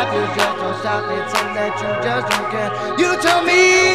You just don't stop. It's something that you just don't care. You tell me.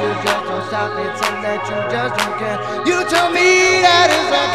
you just don't stop me, tell that you just don't care. You tell me that is all.